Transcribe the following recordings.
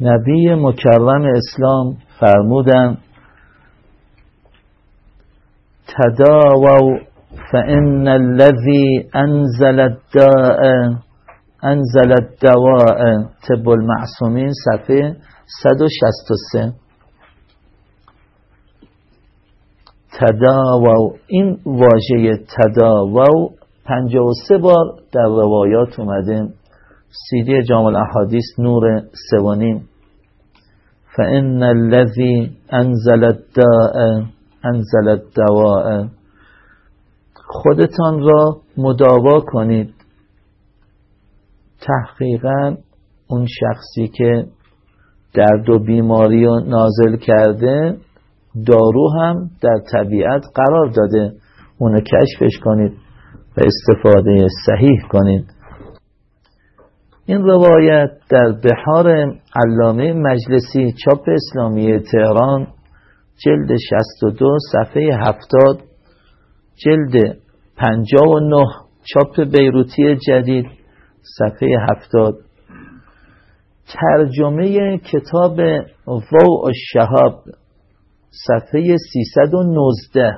نبی مکرم اسلام فرمودن تداووا فإن الذي انزل الداء انزل الدواء طب المعصومین صفحه 163 تداووا این واژه تداووا 53 بار در روایات اومده. سیدی جامع الاحادیث نور سوانیم فان الذي انزل الداء انزل الدواء. خودتان را مداوا کنید. تحقیقا اون شخصی که درد و بیماری رو نازل کرده دارو هم در طبیعت قرار داده. اونو کشفش کنید و استفاده صحیح کنید. این روایت در بحار علامه مجلسی چاپ اسلامی تهران جلد 62 صفحه 70 جلد 59 چاپ بیروتی جدید صفحه 70 ترجمه کتاب و الشهاب صفحه 319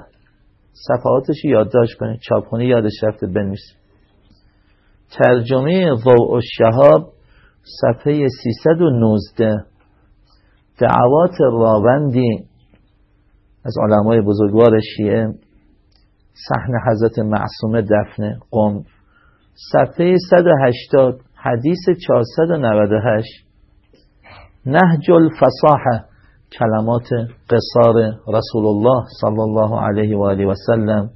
صفحاتش یادداشت کنید چاپخونه یادش رفته بنویسید. ترجمه ضوء الشهاب صفحه 319 دعوات راوندی از علمای بزرگوار شیعه. صحن حضرت معصومه دفنه قم. صفحه 180 حدیث 498 نهج الفصاحه کلمات قصار رسول الله صلی الله علیه و آله و سلم.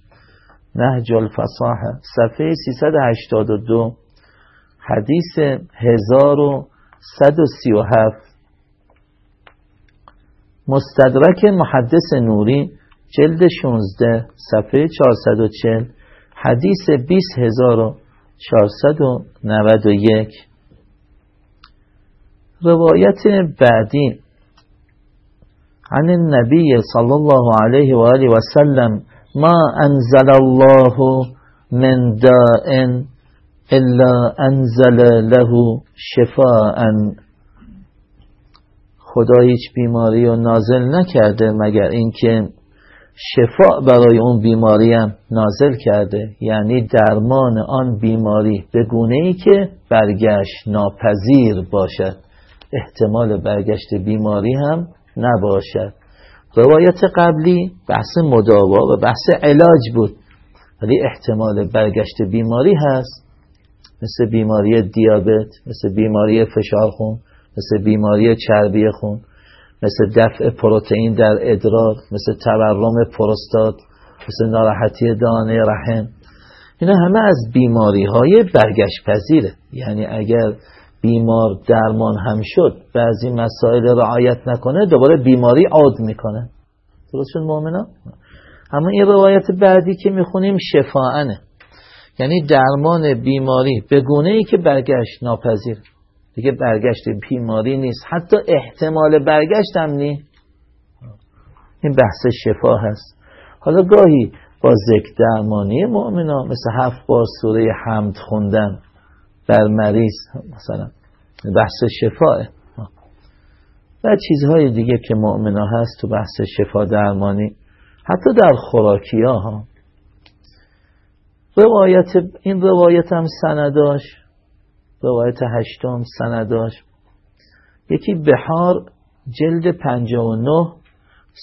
نهج الفصاحه صفحه 382 حدیث 1137 مستدرک محدث نوری جلد 16 صفحه 440 حدیث 20491 روایت بعدی. عن النبي صلى الله عليه وآله وسلم ما انزل الله من داء الا انزل له شفاء. خدا هیچ بیماری رو نازل نکرده مگر اینکه شفا برای اون بیماری هم نازل کرده. یعنی درمان آن بیماری به گونه ای که برگشت ناپذیر باشد. احتمال برگشت بیماری هم نباشد. روایت قبلی بحث مداوا و بحث علاج بود. ولی احتمال برگشت بیماری هست. مثل بیماری دیابت مثل بیماری فشار خون مثل بیماری چربی خون مثل دفع پروتئین در ادرار مثل تورم پروستات مثل ناراحتی دانه رحم. اینا همه از بیماری های برگشت پذیره یعنی اگر بیمار درمان هم شد بعضی مسائل رعایت نکنه دوباره بیماری عاد می‌کنه. درست شد مؤمنا اما این روایت بعدی که می‌خونیم شفاعنه یعنی درمان بیماری به گونه ای که برگشت ناپذیر. دیگه برگشت بیماری نیست. حتی احتمال برگشت هم نیست. این بحث شفا هست. حالا گاهی با ذکر درمانی مؤمنا مثل هفت بار سوره حمد خوندن. بر مریض مثلا بحث شفاه و چیزهای دیگه که مؤمنا هست تو بحث شفا درمانی حتی در خوراکی ها روایت این روایت هم سنداش روایت هشتم سنداش. یکی بهار جلد 59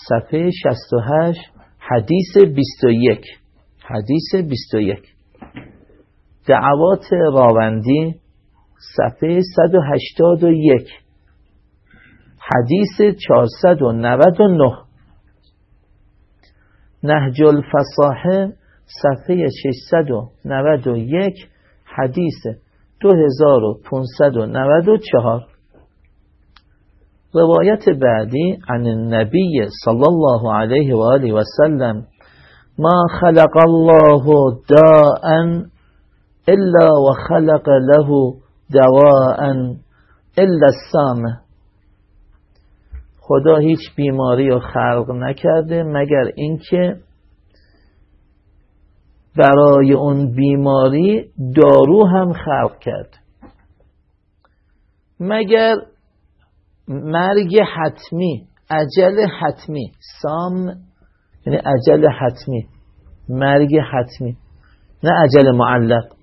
صفحه 68 حدیث 21 حدیث 21 دعوات راوندی صفحه 181 حدیث 499 نهج الفصاحه صفحه 691 حدیث 2594 روایت بعدی عن النبی صلی الله علیه و آله و سلم ما خلق الله داء الا و خلق له دواء الا السامه خدا هیچ بیماری رو خلق نکرده مگر اینکه برای اون بیماری دارو هم خلق کرد. مگر مرگ حتمی عجل حتمی سام یعنی عجل حتمی مرگ حتمی نه عجل معلق.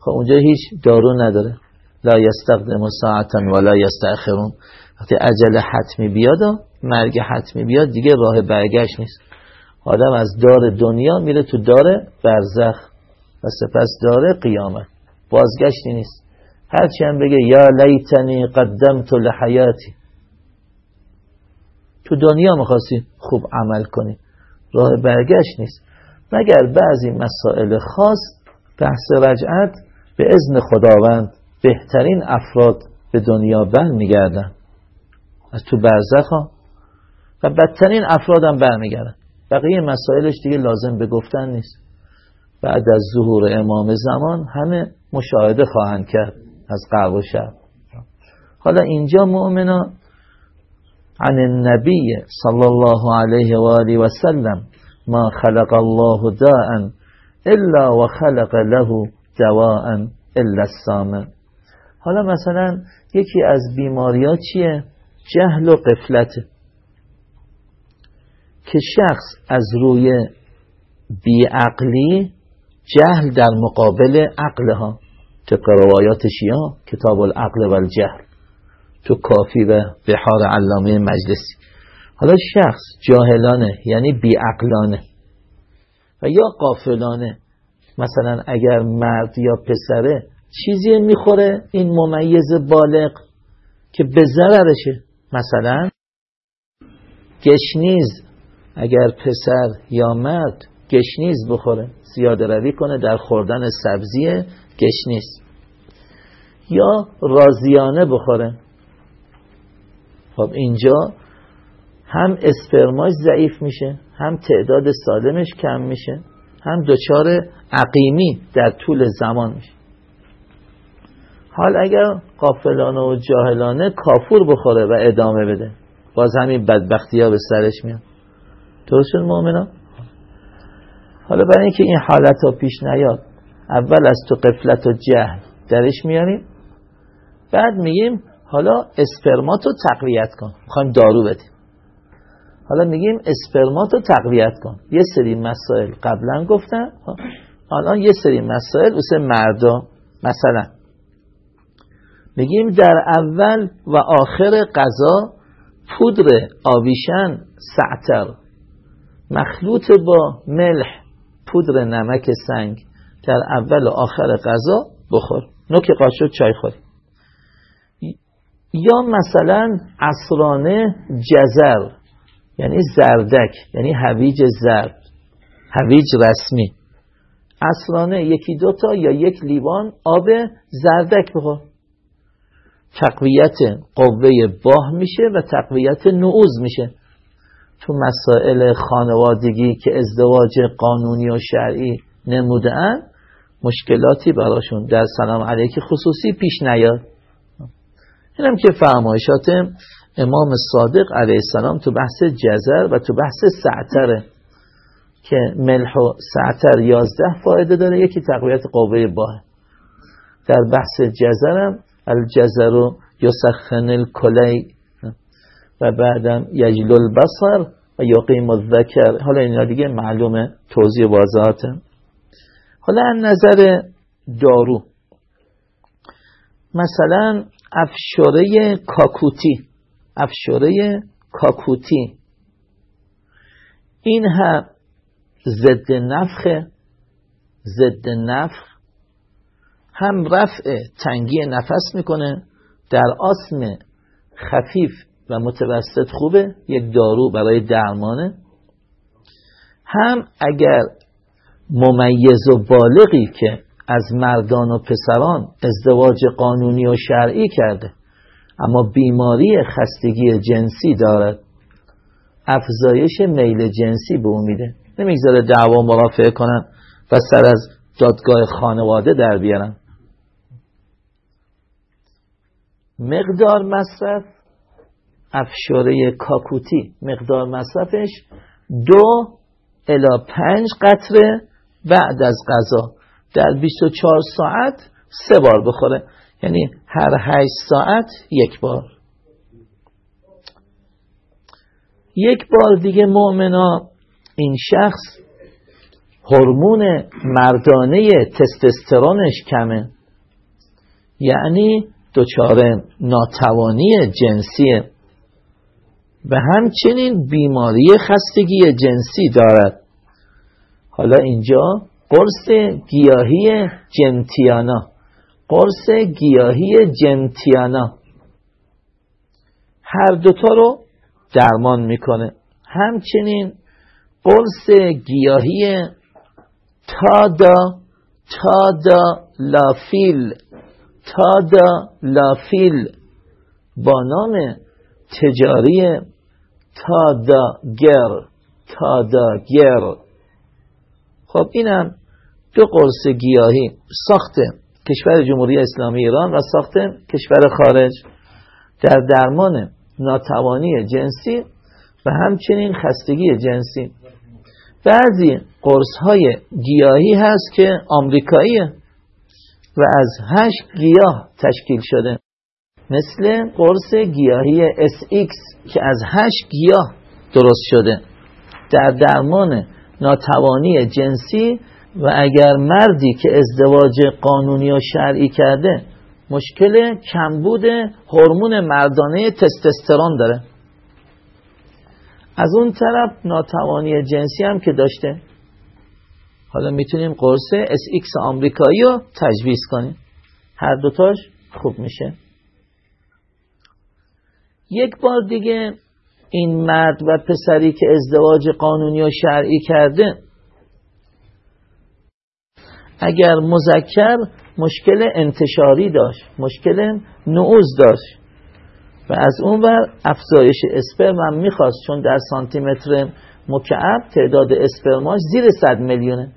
خب اونجا هیچ دارو نداره. لا یستقدم ساعتا ولا یستأخرون. وقتی عجل حتمی بیاد مرگ حتمی بیاد دیگه راه برگشت نیست. آدم از دار دنیا میره تو دار برزخ و سپس دار قیامت. بازگشتی نیست. هرچی هم بگه یا لیتنی قدمت لحیاتی. تو دنیا می‌خواستی خوب عمل کنی. راه برگشت نیست. مگر بعضی مسائل خاص بحث رجعت به ازن خداوند بهترین افراد به دنیا برمیگردن از تو برزخ ها. و بدترین افرادم برمیگردن بقیه مسائلش دیگه لازم به گفتن نیست. بعد از ظهور امام زمان همه مشاهده خواهند کرد از قرب و شب حالا اینجا مؤمنا عن النبی صلی الله علیه و آله و سلم ما خلق الله داء الا و خلق له دواء الا السام حالا مثلا یکی از بیماری ها چیه؟ جهل و قفلت که شخص از روی بیعقلی جهل در مقابل عقلها. طبق روایات شیعه کتاب العقل و الجهل تو کافی و بحار علامه مجلسی حالا شخص جاهلانه یعنی بیعقلانه. و یا قافلانه مثلا اگر مرد یا پسره چیزی می‌خوره این ممیز بالغ که به ضررشه. مثلا گشنیز اگر پسر یا مرد گشنیز بخوره زیاده روی کنه در خوردن سبزی گشنیز یا رازیانه بخوره. خب اینجا هم اسپرماش ضعیف میشه هم تعداد سالمش کم میشه. هم دچار عقیمی در طول زمان میشه. حال اگر قافلانه و جاهلانه کافور بخوره و ادامه بده باز همین بدبختی ها به سرش میاد درست شد مؤمنا حالا برای اینکه این حالت ها پیش نیاد اول از تو قفلت و جهل درش میاریم. بعد میگیم حالا اسپرماتو تقویت کن. می‌خوایم دارو بدیم. حالا میگیم اسپرماتو تقویت کن. یه سری مسائل قبلا گفتم. الان یه سری مسائل واسه مردا مثلا میگیم در اول و آخر غذا پودر آویشن سعتر. مخلوط با ملح پودر نمک سنگ در اول و آخر غذا بخور. نوک قاشق چای خوری. یا مثلا اسرانه جزر. یعنی زردک یعنی هویج زرد هویج رسمی. اسرانه یکی دوتا یا یک لیوان آب زردک بخور. تقویت قوه باه میشه و تقویت نعوز میشه. تو مسائل خانوادگی که ازدواج قانونی و شرعی نمودن مشکلاتی براشون در سلام علیک خصوصی پیش نیاد. اینم که فرمایشات امام صادق علیه السلام تو بحث جزر و تو بحث سعتره که ملح و سعتر یازده فایده داره یکی تقویت قوه باه در بحث جزرم الجزر و یسخن الکلی و بعدم یجل البصر و یقیم الذکر. حالا اینا دیگه معلومه توضیح واضحاته حالا از نظر دارو. مثلا افشاره کاکوتی. افشاره کاکوتی. این هم ضد نفخ ضد نفخ هم رفع تنگی نفس می‌کنه. در آسم خفیف و متوسط خوبه یک دارو برای درمانه. هم اگر ممیز و بالغی که از مردان و پسران ازدواج قانونی و شرعی کرده اما بیماری خستگی جنسی دارد. افزایش میل جنسی به او میده. نمی‌گذاره دعوا مرافعه کنن و سر از دادگاه خانواده در بیارن. مقدار مصرف افشاره کاکوتی. مقدار مصرفش دو الا پنج قطره بعد از غذا. در 24 ساعت سه بار بخوره. یعنی هر هشت ساعت یک بار. یک بار دیگه مؤمنا این شخص هورمون مردانه تستوسترونش کمه. یعنی دچار ناتوانی جنسیه. و همچنین بیماری خستگی جنسی دارد. حالا اینجا قرص گیاهی جنتیانا. قرص گیاهی جنتیانا. هر دوتا رو درمان می‌کنه. همچنین قرص گیاهی تادا تادا لافیل. تادا لافیل با نام تجاری تاداگر تاداگر. خب اینم دو قرص گیاهی. ساخت کشور جمهوری اسلامی ایران و ساخت کشور خارج. در درمان ناتوانی جنسی و همچنین خستگی جنسی. بعضی قرص های گیاهی هست که آمریکایی و از هشت گیاه تشکیل شده. مثل قرص گیاهی SX که از هشت گیاه درست شده. در درمان ناتوانی جنسی و اگر مردی که ازدواج قانونی و شرعی کرده مشکل کمبود هورمون مردانه تستوسترون داره. از اون طرف ناتوانی جنسی هم که داشته. حالا می‌تونیم قرص SX آمریکایی رو تجویز کنیم. هر دوتاش خوب میشه. یک بار دیگه این مرد و پسری که ازدواج قانونی و شرعی کرده اگر مذکر مشکل انتشاری داشت مشکل نعوز داشت. و از اون بر افزایش اسپرم هم می‌خواست چون در سانتیمتر مکعب تعداد اسپرماش زیر صد میلیونه.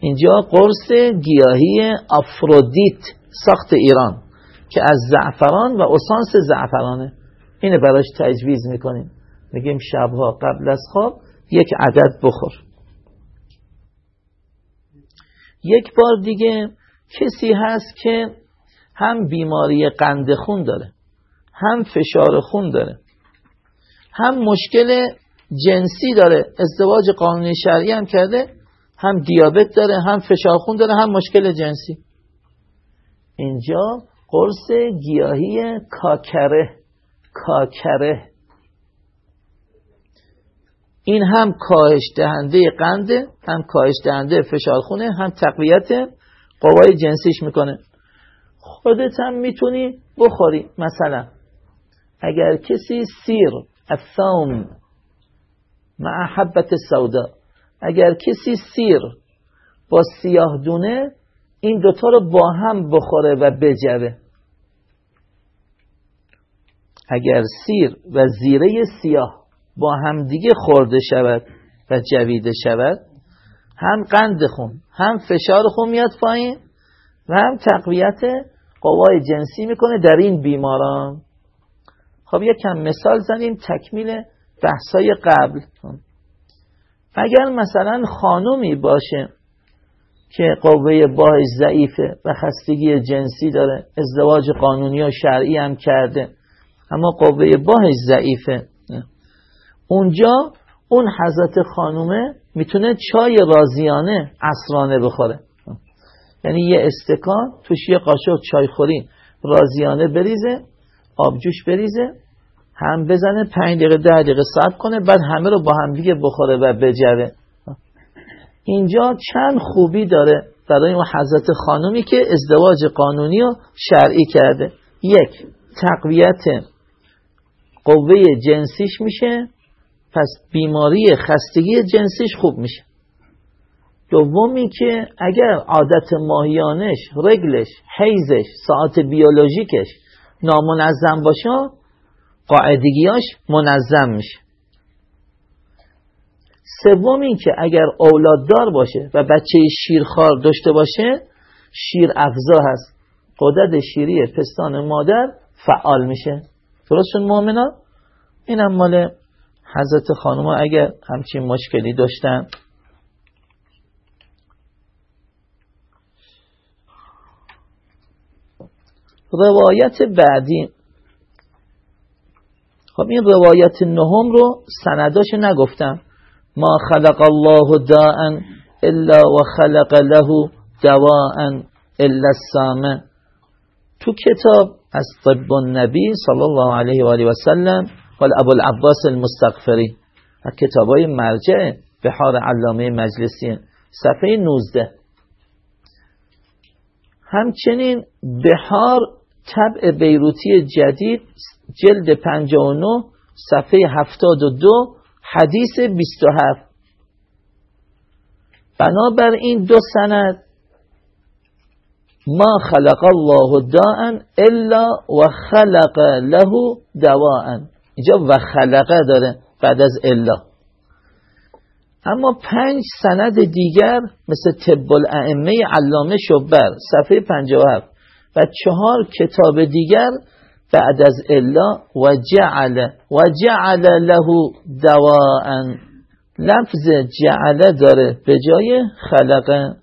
اینجا قرص گیاهی آفرودیت ساخت ایران که از زعفران و اسانس زعفرانه. اینه براش تجویز می‌کنیم. میگیم شبها قبل از خواب یک عدد بخور. یک بار دیگه کسی هست که هم بیماری قند خون داره هم فشار خون داره هم مشکل جنسی داره ازدواج قانونی شرعی هم کرده هم دیابت داره هم فشار خون داره هم مشکل جنسی. اینجا قرص گیاهی کاکره کاکره. این هم کاهش دهنده قنده هم کاهش دهنده فشار خونه هم تقویت قوای جنسیش می‌کنه. خودت هم می‌تونی بخوری. مثلا اگر کسی سیر الثوم مع حبت سودا اگر کسی سیر با سیاه دونه این دوتا رو با هم بخوره و بجره اگر سیر و زیره سیاه با هم دیگه خورده شود و جویده شود هم قند خون هم فشار خون میاد پایین و هم تقویت قوای جنسی می‌کنه در این بیماران. خب یکم مثال زنیم تکمیل بحثای قبل. اگر مثلا خانومی باشه که قوه باهش ضعیفه و خستگی جنسی داره ازدواج قانونی و شرعی هم کرده اما قوه باهش ضعیفه اونجا اون حضرت خانومه می‌تونه چای رازیانه اسرانه بخوره. یعنی یه استکان توش یه قاشق چای خوری رازیانه بریزه آبجوش بریزه هم بزنه پنج دقیقه ده دقیقه صبر کنه بعد همه رو با هم دیگه بخوره و بجره. اینجا چند خوبی داره برای اون حضرت خانومی که ازدواج قانونی و شرعی کرده. یک تقویت قوه جنسیش میشه. پس بیماری خستگی جنسیش خوب میشه. دومی که اگر عادت ماهیانش رگلش حیزش ساعت بیولوژیکش نامنظم باشه قاعدگیاش منظم میشه. سوم این که اگر اولاددار باشه و بچه شیرخوار داشته باشه شیر افزا هست. قدرت شیری پستان مادر فعال میشه. درست شد مؤمنا اینم مال حضرت خانم اگر همچین مشکلی داشتن. روایت بعدی. خب این روایت نهم رو سنداش نگفتم. ما خلق الله داء الا و خلق له دواء الا السامه تو کتاب از طب النبی صلی الله علیه و آله و سلم قال ابو العباس المستغفری. از کتابای مرجع بحار علامه مجلسی. صفحه 19 همچنین بحار طبع بیروتی جدید جلد 59 صفحه 72 حدیث 27 بنابر این دو سند. ما خلق الله داء الا و خلق له دواء. اینجا و خلقه داره بعد از الا. اما پنج سند دیگر مثل طب الائمه علامه شبر صفحه 57 و چهار کتاب دیگر بعد از الا و جعل و جعل له دواء. لفظ جعل داره به جای خلقه.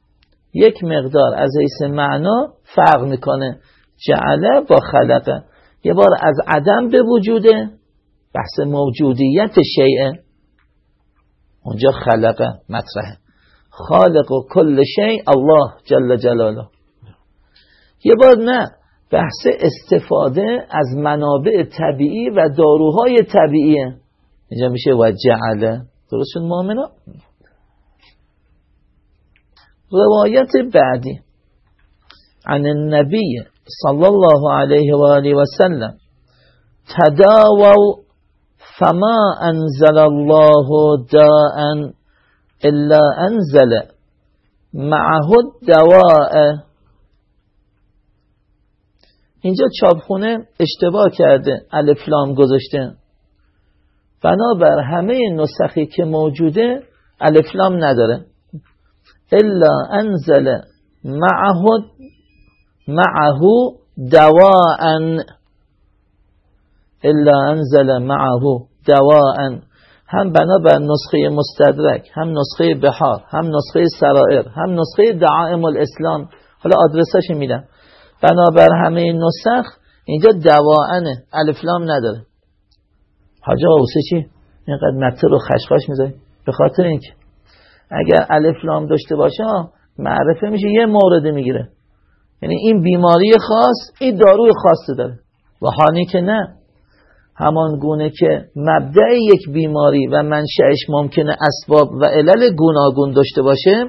یک مقدار از حیث معنا فرق می‌کنه. جعله با خلقه. یه بار از عدم به وجوده بحث موجودیت شیعه اونجا خلقه مطرحه. خالق و کل شیء الله جل جلاله. یه بار نه بحث استفاده از منابع طبیعی و داروهای طبیعیه اینجا میشه و جعله درست شد مؤمنا روایت بعدی. عن النبی صلی الله علیه و آله و سلم. تداووا فما انزل الله داء الا انزل معه الدواء. اینجا چاپخونه اشتباه کرده. الفلام گذاشته. بنابر همه نسخی که موجوده الفلام نداره. الا انزل معه معه دواء. الا انزل معه. دواء هم بنابر نسخه مستدرک هم نسخه بحار هم نسخه سرائر هم نسخه دعائم الاسلام. حالا آدرسش میدم. بنابر همه نسخ اینجا دواعنه الفلام نداره. حاج آقا چی؟ اینقدر متر رو خشخاش می‌ذاری. به خاطر اینکه اگر الفلام داشته باشه معرفه میشه یه مورد می‌گیره. یعنی این بیماری خاص این داروی خاصی داره. و حانی که نه. همان گونه که مبدع یک بیماری و منشأش ممکنه اسباب و علل گوناگون داشته باشه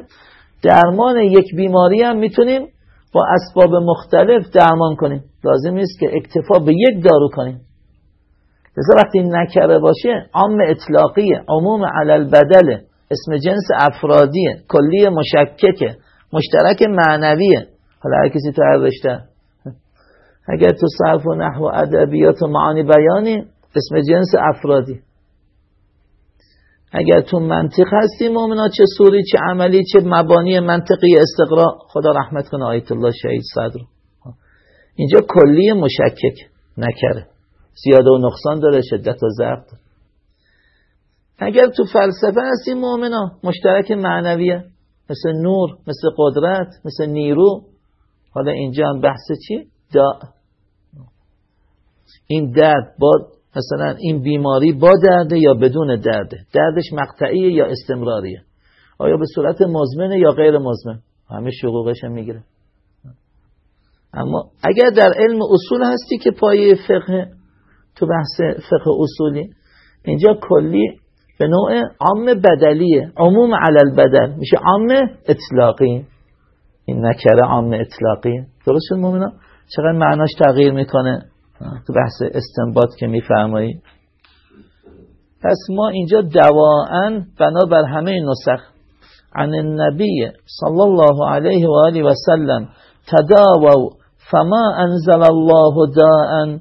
درمان یک بیماری هم می‌تونیم با اسباب مختلف درمان کنیم. لازم نیست که اکتفا به یک دارو کنیم. لذا وقتی نکره باشه عام اطلاقیه عموم علل بدله اسم جنس افرادیه کلی مشککه مشترک معنویه. حالا هر کسی تو هر اگر تو صرف و نحو و ادبیات و معانی بیانی اسم جنس افرادی. اگر تو منطق هستی مؤمنا چه سوری چه عملی چه مبانی منطقی استقرا خدا رحمت کنه آیت الله شهید صدر. اینجا کلی مشکک نکره. زیاده و نقصان داره شدت و ضعف اگر تو فلسفه هستی مؤمنا مشترک معنویه. مثل نور مثل قدرت مثل نیرو. حالا اینجا هم بحث چی؟ دا این درد با مثلا این بیماری با درده یا بدون درده؟ دردش مقطعیه یا استمراریه؟ آیا به صورت مزمنه یا غیر مزمن؟ همه شقوقش هم می‌گیره. اما اگر در علم اصول هستی که پایه فقه تو بحث فقه اصولی اینجا کلی به نوع عام بدلیه. عموم علل بدل میشه عام اطلاقی. این نکره عام اطلاقی. درست شد مومنا چقدر معناش تغییر می‌کنه؟ تو بحث استنباط که میفرمایی. پس ما اینجا دواعا بنابر همه نسخ عن النبی صلی الله علیه و آله و سلم تداووا فما انزل الله داء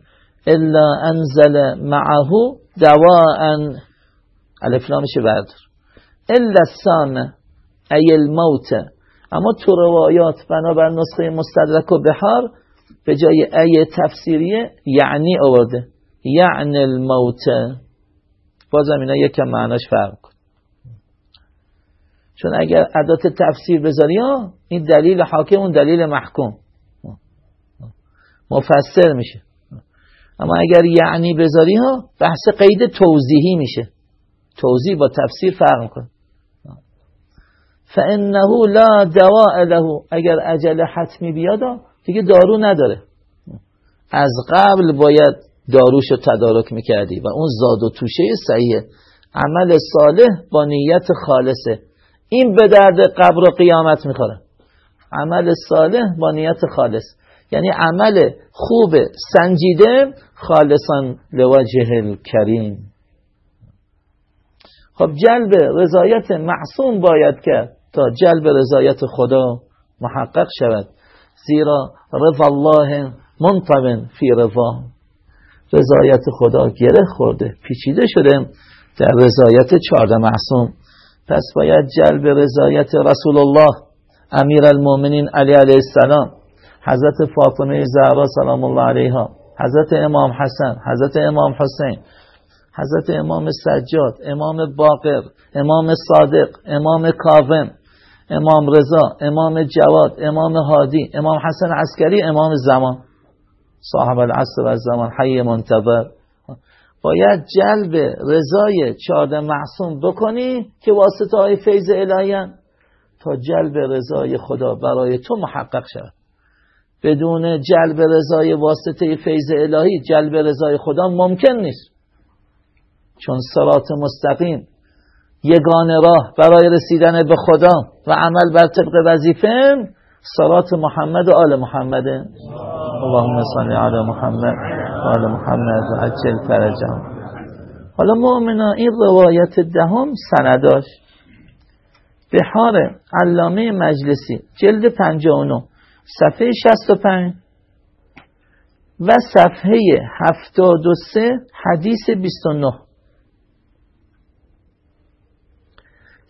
الا انزل معه دواء الفلامش بردار الا السام ای الموت. اما تو روایات بنابر نسخه مستدرک و بحار به جای ای تفسیریه یعنی آورده. یعنی الموت. بازم اینا یکم معناش فرق کن چون اگر عدات تفسیر بذاری ها این دلیل حاکم اون دلیل محکوم. مفسر میشه. اما اگر یعنی بذاری ها بحث قید توضیحی میشه. توضیح با تفسیر فرق می‌کنه. فانه لا دواء له. اگر عجل حتمی بیاد دیگه دارو نداره. از قبل باید داروشو تدارک می‌کردی و اون زاد و توشه صحیحه عمل صالح با نیت خالصه. این به درد قبر و قیامت می‌خوره. عمل صالح با نیت خالص. یعنی عمل خوب سنجیده خالصان لوجه کریم خب جلب رضایت معصوم باید کرد تا جلب رضایت خدا محقق شود. زیرا رضا الله منطبن فی رضا. رضایت خدا گره خورده پیچیده شده در رضایت چارده معصوم. پس باید جلب رضایت رسول الله امیر المومنین علی علیه السلام حضرت فاطمه زهرا سلام الله علیها حضرت امام حسن حضرت امام حسین حضرت امام سجاد امام باقر امام صادق امام کاظم امام رضا امام جواد امام هادی امام حسن عسکری امام زمان. صاحب العصر و زمان حی منتظر. باید جلب رضای چارده معصوم بکنی که واسطه های فیض الهی تا جلب رضای خدا برای تو محقق شد بدون جلب رضای واسطه فیض الهی جلب رضای خدا ممکن نیست. چون صراط مستقیم یگان راه برای رسیدن به خدا و عمل بر طبق وظیفه صراط محمد و آل محمد. اللهم صل علی محمد و آل محمد و عجل فرجم حالا مؤمنا این روایت دهم سنداش بحار علامه مجلسی جلد 59 صفحه 65 و صفحه 73 حدیث 29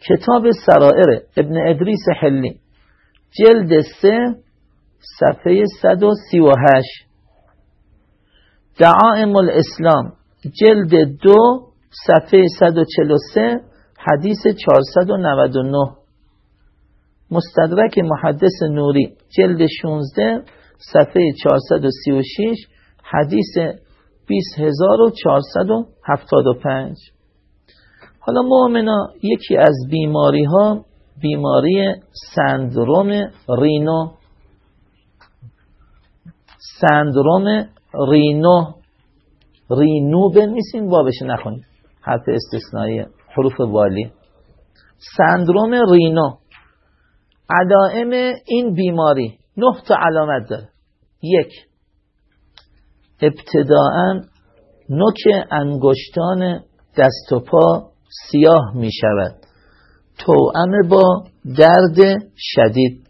کتاب سرائر ابن ادریس حلی جلد 3 صفحه 138 دعائم الاسلام جلد 2 صفحه 143 حدیث 499 مستدرک محدث نوری جلد 16 صفحه 436 حدیث 20475 حالا مؤمنا یکی از بیماری ها بیماری سندروم رینو. سندروم رینو. رینو بنویسین بابش نخونید حرف استثنایی حروف والی. سندروم رینو. علائم این بیماری نه تا علامت داره. یک ابتداعا نوک انگشتان دست و پا سیاه می شود. توأم با درد شدید.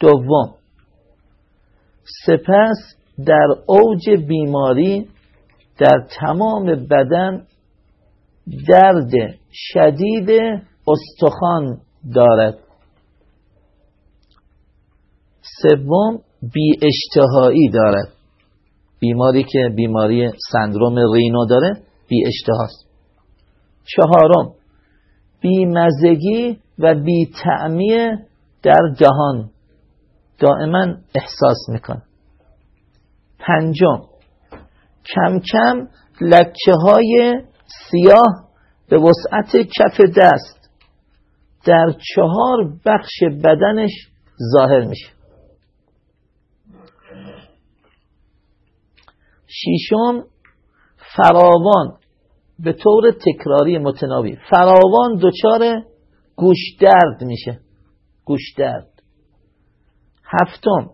دوم. سپس در اوج بیماری در تمام بدن درد شدید استخوان دارد. سوم بی اشتهایی دارد. بیماری که بیماری سندروم رینو داره بی اشتهاست چهارم. بیمزگی و بی در دهان دائما احساس میکن. پنجم. کم کم لکه های سیاه به وسعت کف دست در چهار بخش بدنش ظاهر میشه. شیشم فراوان. به طور تکراری متناوی. فراوان دچار گوش درد میشه. گوش درد هفتم.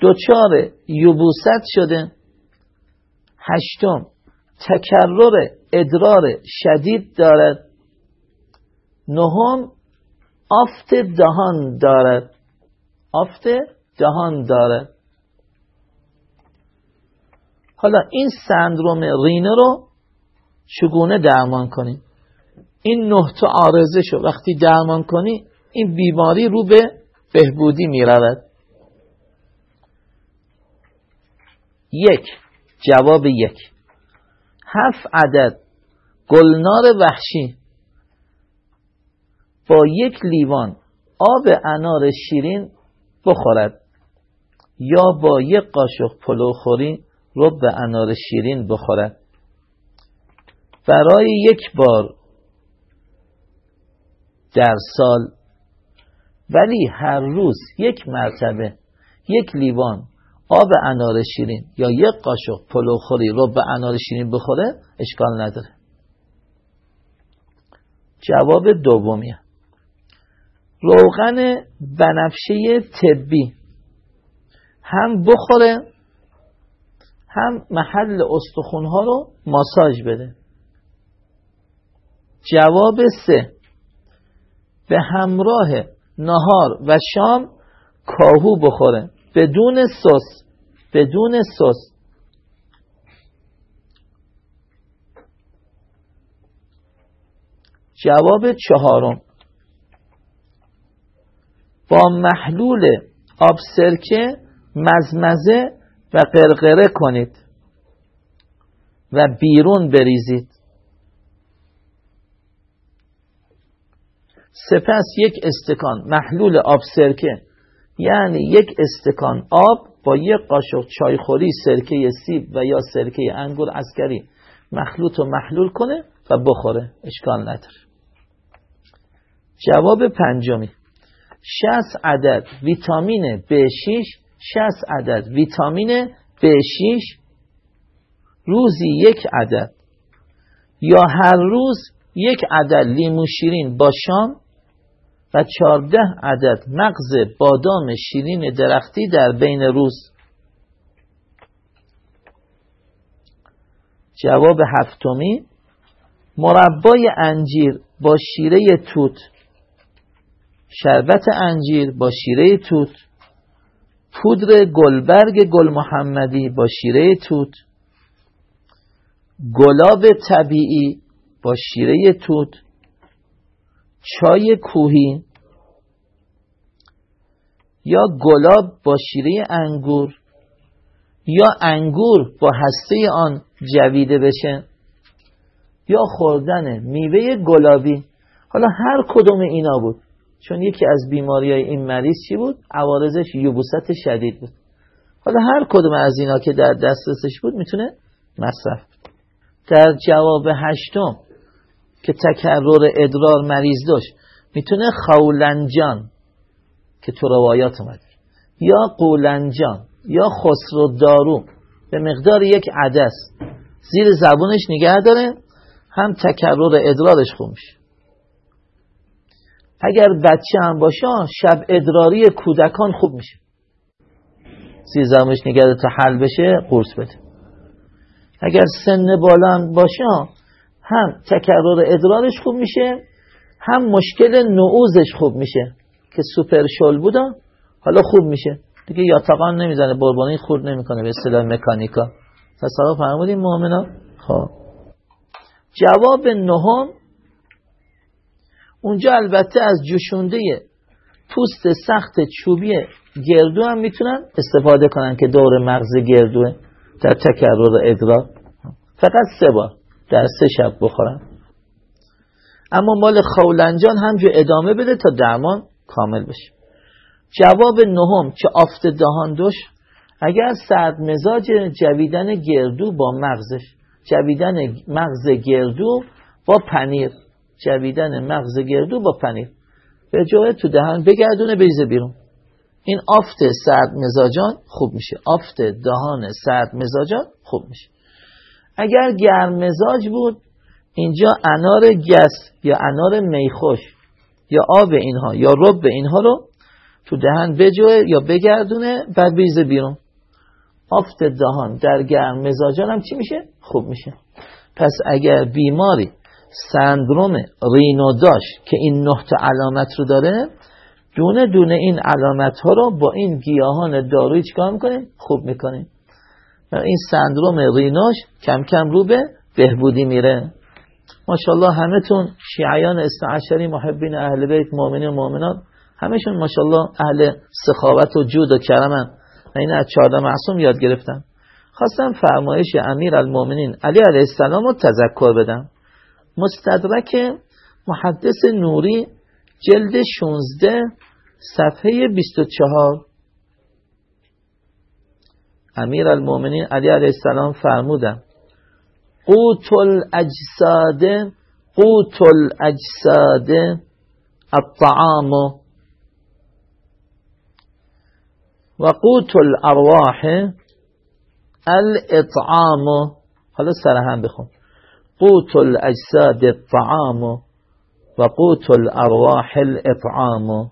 دچار یبوست شده. هشتم. تکرر ادرار شدید دارد. نهم. آفت دهان دارد. آفت دهان داره حالا این سندروم رینه رو چگونه درمان کنیم این نه تا آرزه شو وقتی درمان کنی این بیماری رو به بهبودی می رود یک جواب یک. هفت عدد گلنار وحشی. با یک لیوان آب انار شیرین بخورد. یا با یک قاشق پلوخوری رب انار شیرین بخورد. برای یک بار در سال ولی هر روز یک مرتبه یک لیوان آب انار شیرین یا یک قاشق پلوخوری رو به انار شیرین بخوره اشکال نداره. جواب دومیه. روغن بنفشه طبی هم بخوره هم محل استخونها رو ماساژ بده. جواب سه. به همراه نهار و شام کاهو بخوره. بدون سس بدون سس. جواب چهارم. با محلول آب سرکه مزمزه و قرقره کنید و بیرون بریزید. سپس یک استکان محلول آب سرکه. یعنی یک استکان آب با یک قاشق چایخوری سرکه سیب و یا سرکه انگور عسکری مخلوط و محلول کنه و بخوره. اشکال نداره. جواب پنجمی. 60 عدد ویتامین B6 60 عدد ویتامین B6 روزی یک عدد. یا هر روز یک عدد لیمو شیرین با شام و چارده عدد مغز بادام شیرین درختی در بین روز. جواب هفتمی مربای انجیر با شیره توت. شربت انجیر با شیره توت. پودر گلبرگ گل محمدی با شیره توت. گلاب طبیعی با شیره توت. چای کوهی یا گلاب با شیره انگور یا انگور با هسته آن جویده بشه یا خوردن میوه گلابی. حالا هر کدوم اینا بود. چون یکی از بیماری های این مریض چی بود؟ عوارضش یوبوست شدید بود. حالا هر کدوم از اینا که در دسترسش بود می‌تونه مصرف در جواب هشتم که تکرر ادرار مریض داشت می‌تونه خولنجان که تو روایات اومد یا قولنجان یا خسرو دارو به مقدار یک عدس زیر زبونش نگه داره هم تکرر ادرارش خوب میشه. اگر بچه هم باشه شب ادراری کودکان خوب میشه. زیر زبونش نگه تا حل بشه قرص بده. اگر سن بالا باشه هم تکرر ادرارش خوب میشه هم مشکل نعوزش خوب میشه که سوپر شل بودن حالا خوب میشه. دیگه یاتقان نمی‌زنه بربانی خورد نمی‌کنه به اصطلاح مکانیکا. تصور فرمودیم مؤمنا خب. جواب نهم اونجا البته از جوشونده پوست سخت چوبی گردو هم می‌تونن استفاده کنن که دور مغز گردوه در تکرر ادرار. فقط سه بار. در سه شب بخورن. اما مال خولنجان همجور ادامه بده تا درمان کامل بشه. جواب نهم که آفت دهان دوش اگر سرد مزاج جویدن گردو با مغزش جویدن مغز گردو با پنیر جویدن مغز گردو با پنیر. به جای تو دهان بگردونه بریزه بیرون. این آفت سرد مزاجان خوب میشه. آفت دهان سرد مزاجان خوب میشه. اگر گرم مزاج بود اینجا انار گس یا انار میخوش یا آب اینها یا رب اینها رو تو دهن بجوه یا بگردونه بعد بریزه بیرون. آفت دهان در گرم مزاجان هم چی میشه؟ خوب میشه. پس اگر بیماری سندروم رینو داشت که این نهت علامت رو داره دونه دونه این علامت ها رو با این گیاهان دارویی چیکار می‌کنیم؟ خوب می‌کنیم. این سندروم ریناش کم کم رو به بهبودی میره. ماشاءالله همتون شیعیان استعشری محبین اهل بیت مؤمنین و مؤمنات همشون ماشاءالله اهل سخاوت و جود و کرمن این از چهارده معصوم یاد گرفتم. خواستم فرمایش امیر المومنین علی علیه السلام رو تذکر بدم. مستدرک محدث نوری جلد 16 صفحه 24 امیر المومنین علی علیه السلام فرمودن قوت الاجساد قوت الاجساد الطعام. و قوت الارواح الاطعام. حالا سر هم بخون. قوت الاجساد الطعام. و قوت الارواح الاطعام.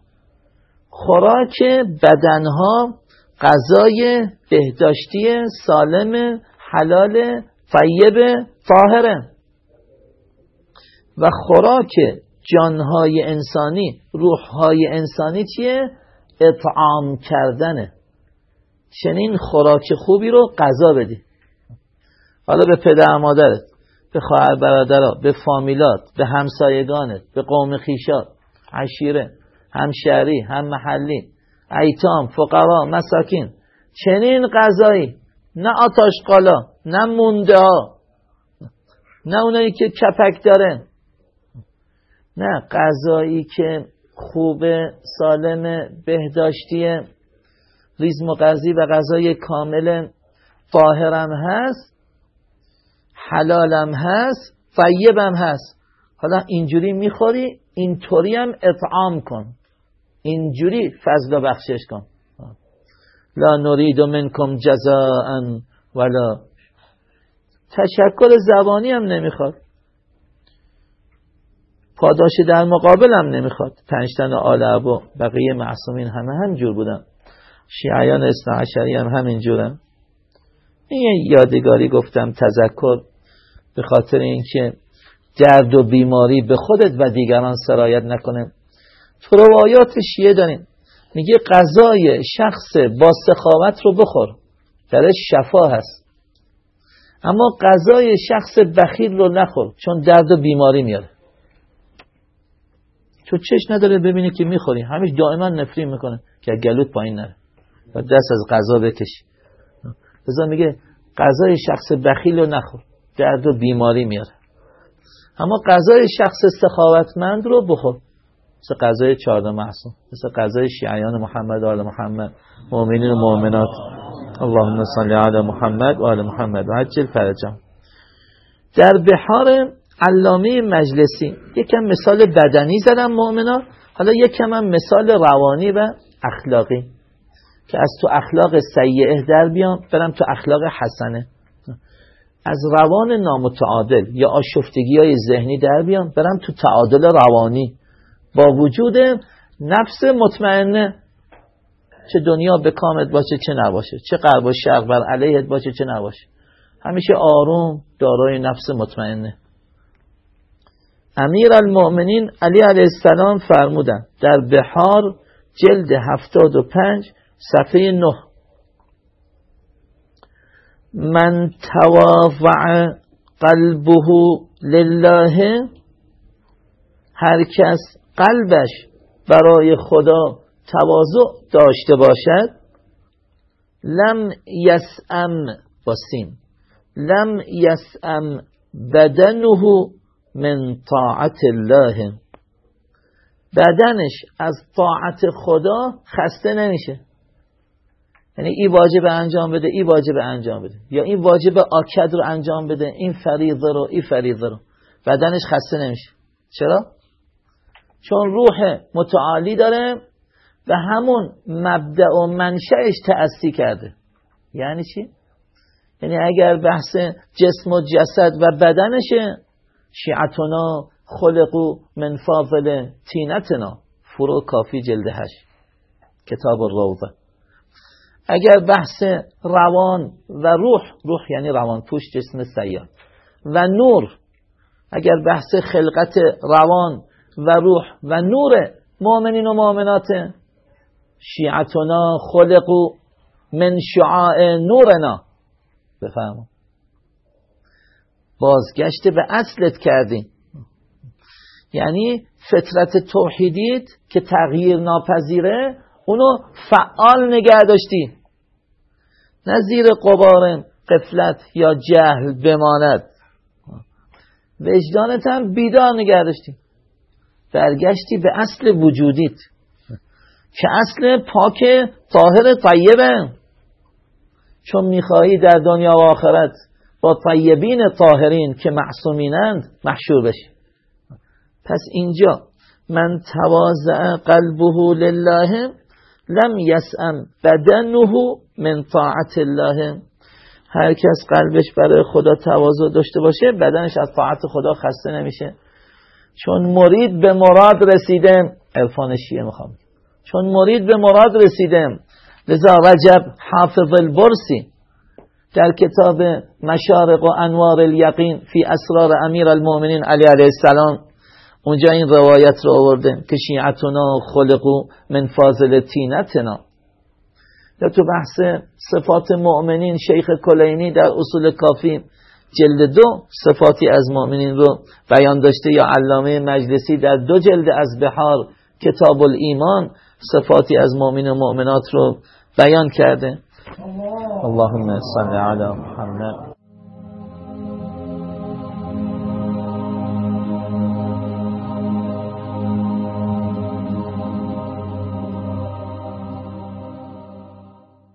خوراک بدنها غذای بهداشتی سالم حلال طیب طاهره و خوراک جانهای انسانی روحهای انسانی چیه؟ اطعام کردنه چنین خوراک خوبی رو غذا بدی. حالا به پدر مادرت به خواهر برادرها به فامیلات به همسایگانت به قوم خیشات عشیره همشهری هم محلی ایتام فقرا مساکین چنین غذایی نه آتاش قالا نه مونده ها. نه اونایی که کپک داره نه غذایی که خوب سالم بهداشتی ریزم و قضی و غذای کامل طاهرم هست حلالم هست طیبم هست. حالا اینجوری می‌خوری اینطوری هم اطعام کن. اینجوری فضل و بخشش کن. لا نرید منکم جزاء ولا. تشکر زبانی هم نمی‌خواد. پاداش در مقابل هم نمی‌خواد. پنجتن آل عبا بقیه معصومین همه هم جور بودن. شیعیان اصنع هم همین جورن این یادگاری گفتم تذکر به خاطر اینکه درد و بیماری به خودت و دیگران سرایت نکنه. روایات شیعه داریم میگه غذای شخص با سخاوت رو بخور. درش شفا هست. اما غذای شخص بخیل رو نخور چون درد و بیماری میاره. تو چش نداره ببینی که می‌خوری. همیش دائما نفرین می‌کنه که گلوت پایین نره. و دست از غذا بکشی. بذار میگه غذای شخص بخیل رو نخور. درد و بیماری میاره. اما غذای شخص سخاوتمند رو بخور. مثل غذای چهارده معصوم مثل غذای شیعیان محمد و آل محمد مؤمنین و مؤمنات اللهم صل علی محمد و آل محمد. و عجل فرجم در بحار علامه مجلسی یکم مثال بدنی زدم مؤمنا حالا یکم هم مثال روانی و اخلاقی. که از تو اخلاق سیعه در بیام برم تو اخلاق حسنه. از روان نامتعادل یا آشفتگی های ذهنی در بیام برم تو تعادل روانی. با وجود نفس مطمئنه چه دنیا به کامت باشه چه نباشه چه قرب و شرق بر علیهت باشه چه نباشه. همیشه آروم دارای نفس مطمئنه. امیر المؤمنین علی علیه السلام فرمودن در بحار جلد هفتاد و پنج صفحه نه. من توافع قلبه لله هر کس قلبش برای خدا تواضع داشته باشد. لم یسعم باسین لم یسعم بدنه من طاعت الله. بدنش از طاعت خدا خسته نمیشه. یعنی این واجب انجام بده این واجب انجام بده. یا این واجب آکد رو انجام بده این فریضه رو این فریضه رو. بدنش خسته نمیشه. چرا؟ چون روح متعالی داره و همون مبدع و منشأش تأثیر کرده. یعنی چی؟ یعنی اگر بحث جسم و جسد و بدنشه شیعتنا خلقو من فاضل تینتنا. فرو کافی جلد هش کتاب الروضه. اگر بحث روان و روح روح یعنی روان پوش جسم سیاد. و نور اگر بحث خلقت روان و روح و نور مؤمنین و مؤمنات. شیعتنا خلقو من شعاع نورنا. بفرما بازگشت به اصلت کردی یعنی فطرت توحیدیت که تغییر ناپذیره اونو فعال نگه داشتی نه زیر قبار قفلت یا جهل بماند. وجدانت هم بیدار نگه داشتی برگشتی به اصل وجودیت. که اصل پاک طاهر طیبه. چون می‌خواهی در دنیا و آخرت با طیبین طاهرین که معصومینند محشور بشی. پس اینجا من تواضع قلبه لله لم یسأم بدنه من طاعت الله. هر کس قلبش برای خدا تواضع داشته باشه بدنش از طاعت خدا خسته نمیشه. چون مرید به مراد رسیدم عرفان شیعه می‌خوام. چون مرید به مراد رسیدم لذا رجب حافظ البرسی در کتاب مشارق و انوار الیقین فی اسرار امیر المؤمنین علی علیه السلام اونجا این روایت رو آورده که شیعتنا خلقو من فاضل تینتنا. یا تو بحث صفات مؤمنین شیخ کلینی در اصول کافی جلد دو صفاتی از مؤمنین رو بیان داشته یا علامه مجلسی در دو جلد از بحار کتاب الایمان صفاتی از مؤمن و مؤمنات رو بیان کرده. اللهم صل علی محمد.